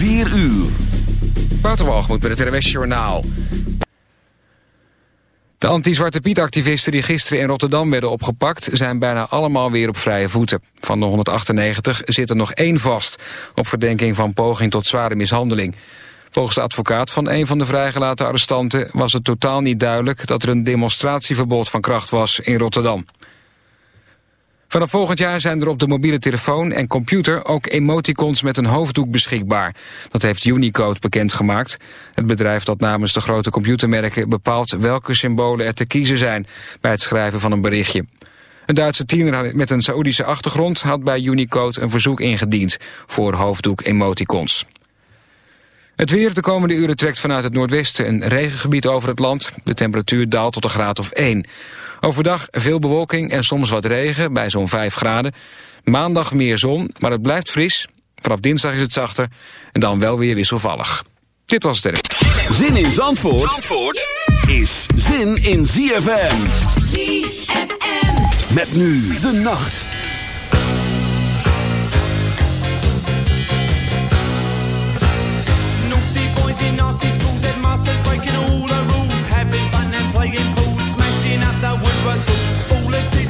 4 uur. Waterwalgemoed met het RWS Journaal. De anti-Zwarte Piet-activisten die gisteren in Rotterdam werden opgepakt... zijn bijna allemaal weer op vrije voeten. Van de 198 zit er nog één vast... op verdenking van poging tot zware mishandeling. Volgens de advocaat van een van de vrijgelaten arrestanten... was het totaal niet duidelijk dat er een demonstratieverbod van kracht was in Rotterdam. Vanaf volgend jaar zijn er op de mobiele telefoon en computer ook emoticons met een hoofddoek beschikbaar. Dat heeft Unicode bekendgemaakt. Het bedrijf dat namens de grote computermerken bepaalt welke symbolen er te kiezen zijn bij het schrijven van een berichtje. Een Duitse tiener met een Saoedische achtergrond had bij Unicode een verzoek ingediend voor hoofddoek emoticons. Het weer de komende uren trekt vanuit het noordwesten een regengebied over het land. De temperatuur daalt tot een graad of 1. Overdag veel bewolking en soms wat regen bij zo'n 5 graden. Maandag meer zon, maar het blijft fris. Vanaf dinsdag is het zachter en dan wel weer wisselvallig. Dit was het. Zin in Zandvoort, Zandvoort is zin in ZFM. ZFM. Met nu de nacht. Up the woodwork tools.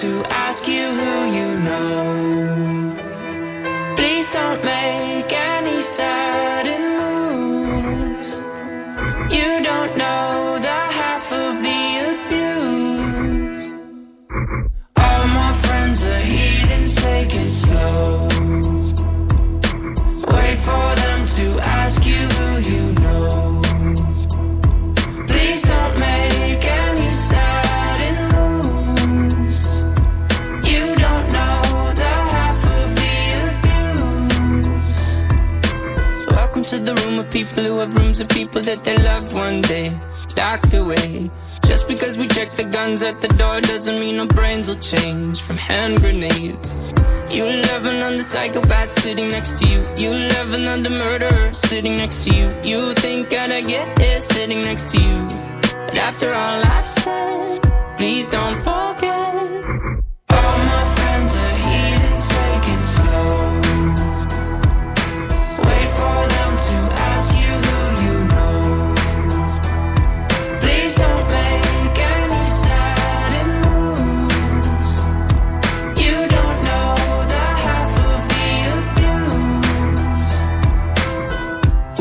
to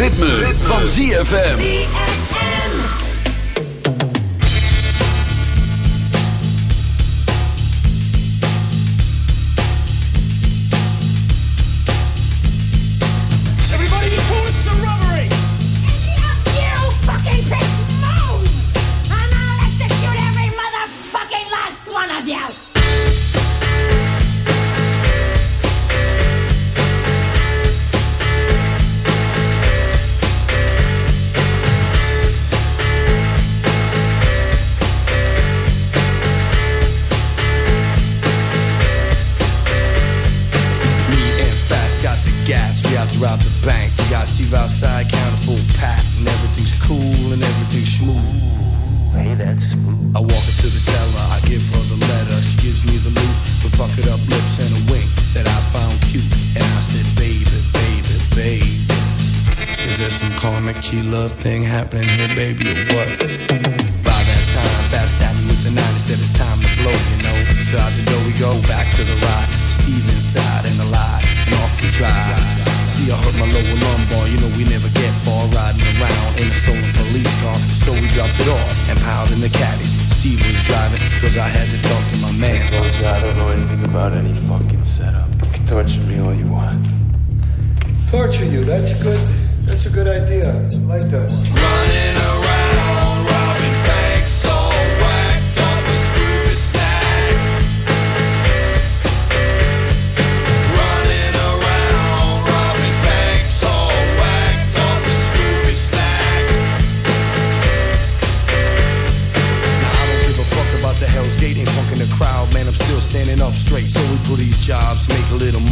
ritme, van ZFM. any fucking setup. You can torture me all you want. Torture you, that's good. That's a good idea. I like that. Running around.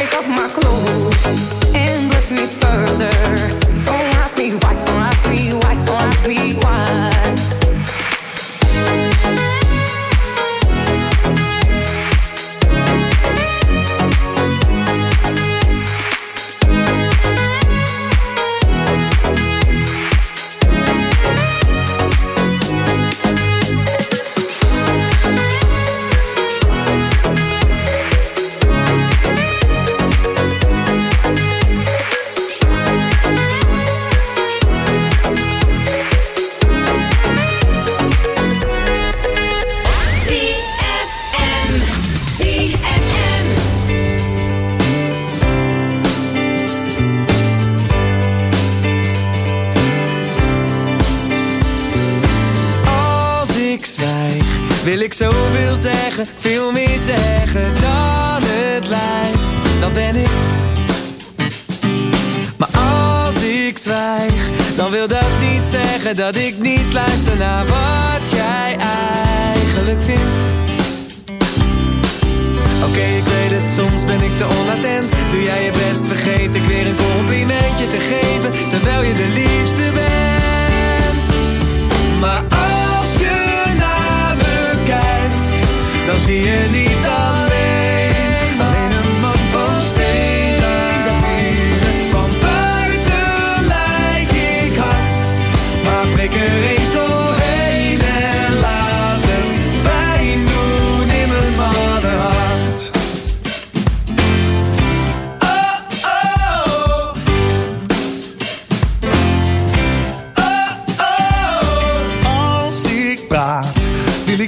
take off my clothes and bless me further.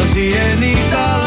dan zie je niet.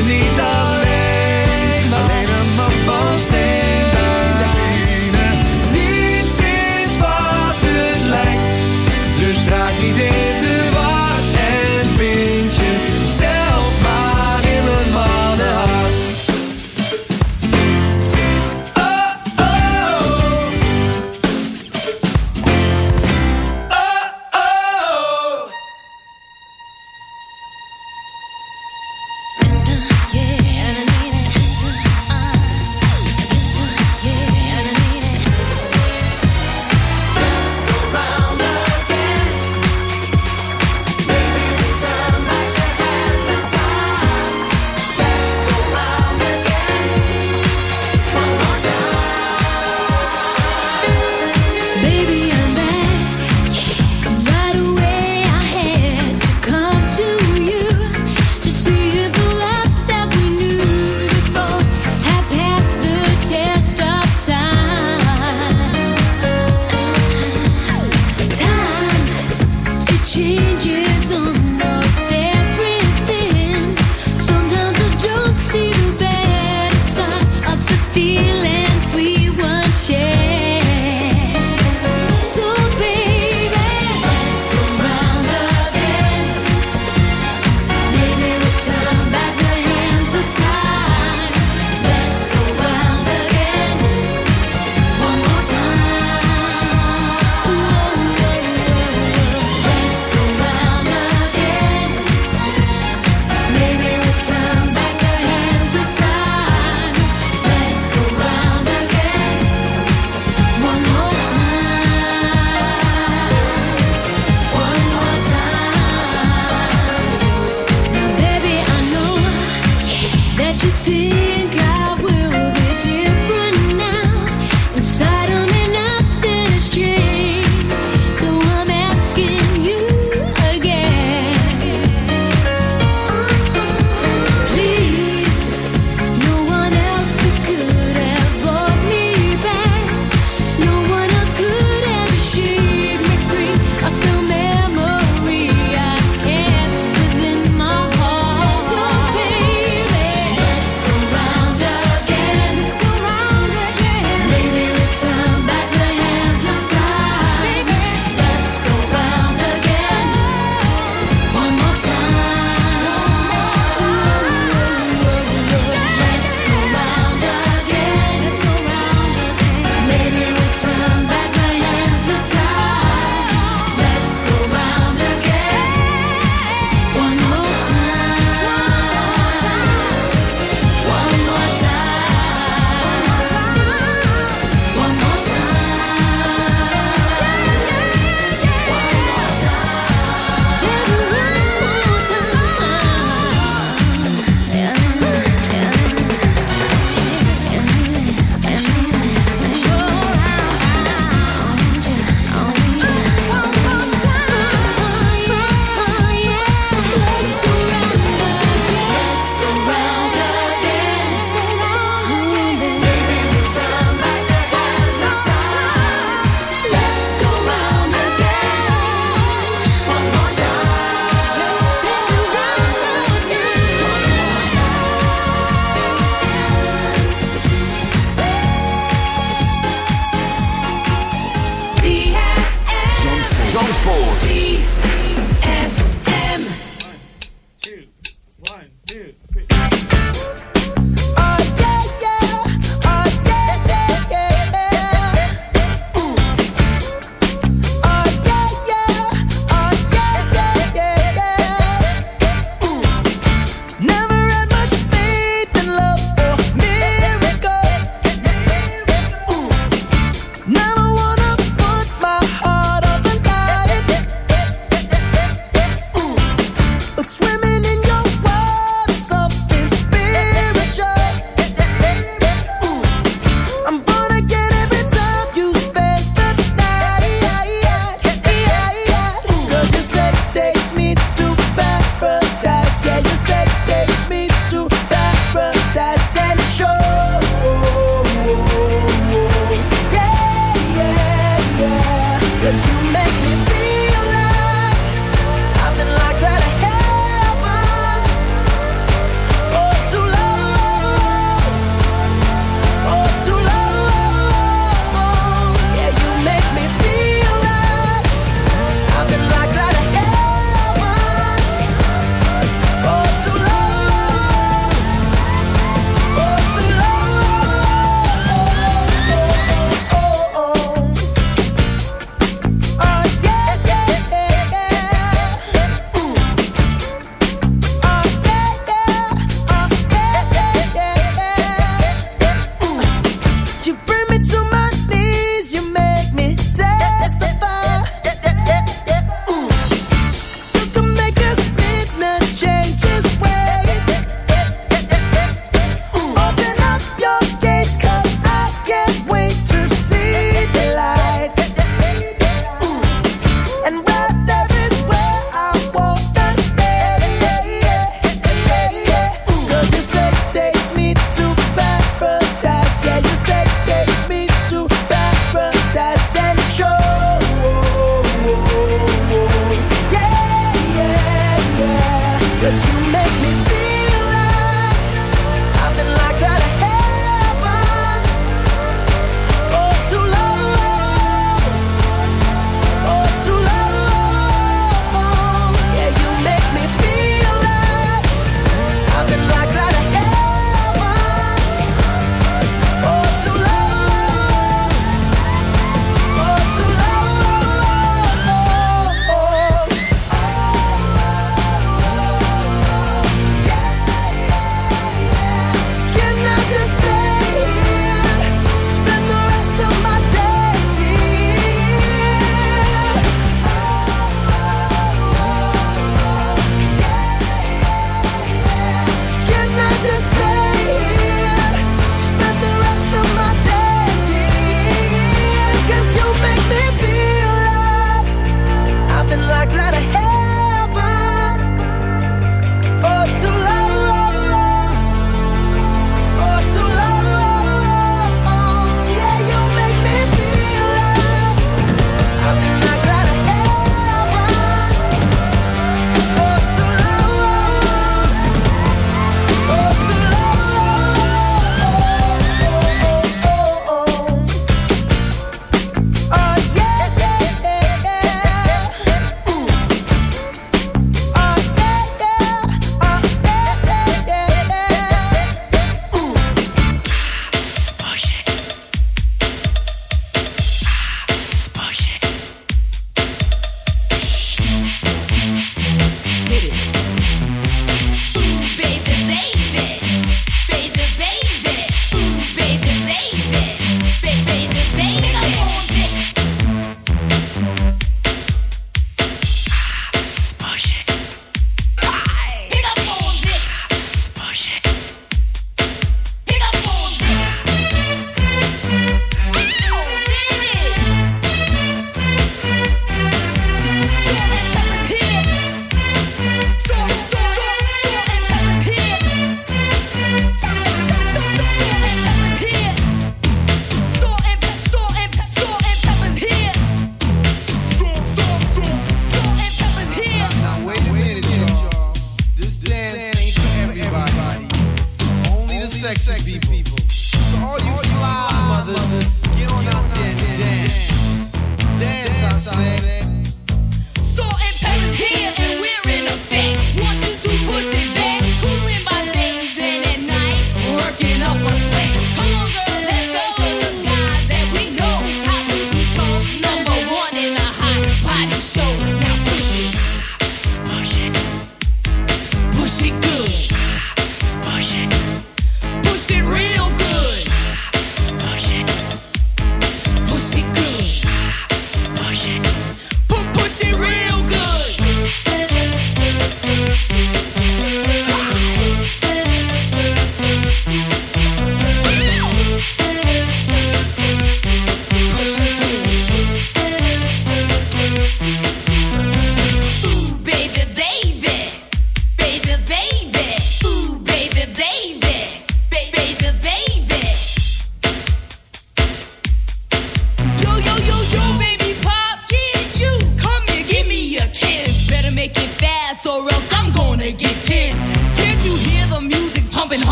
infinita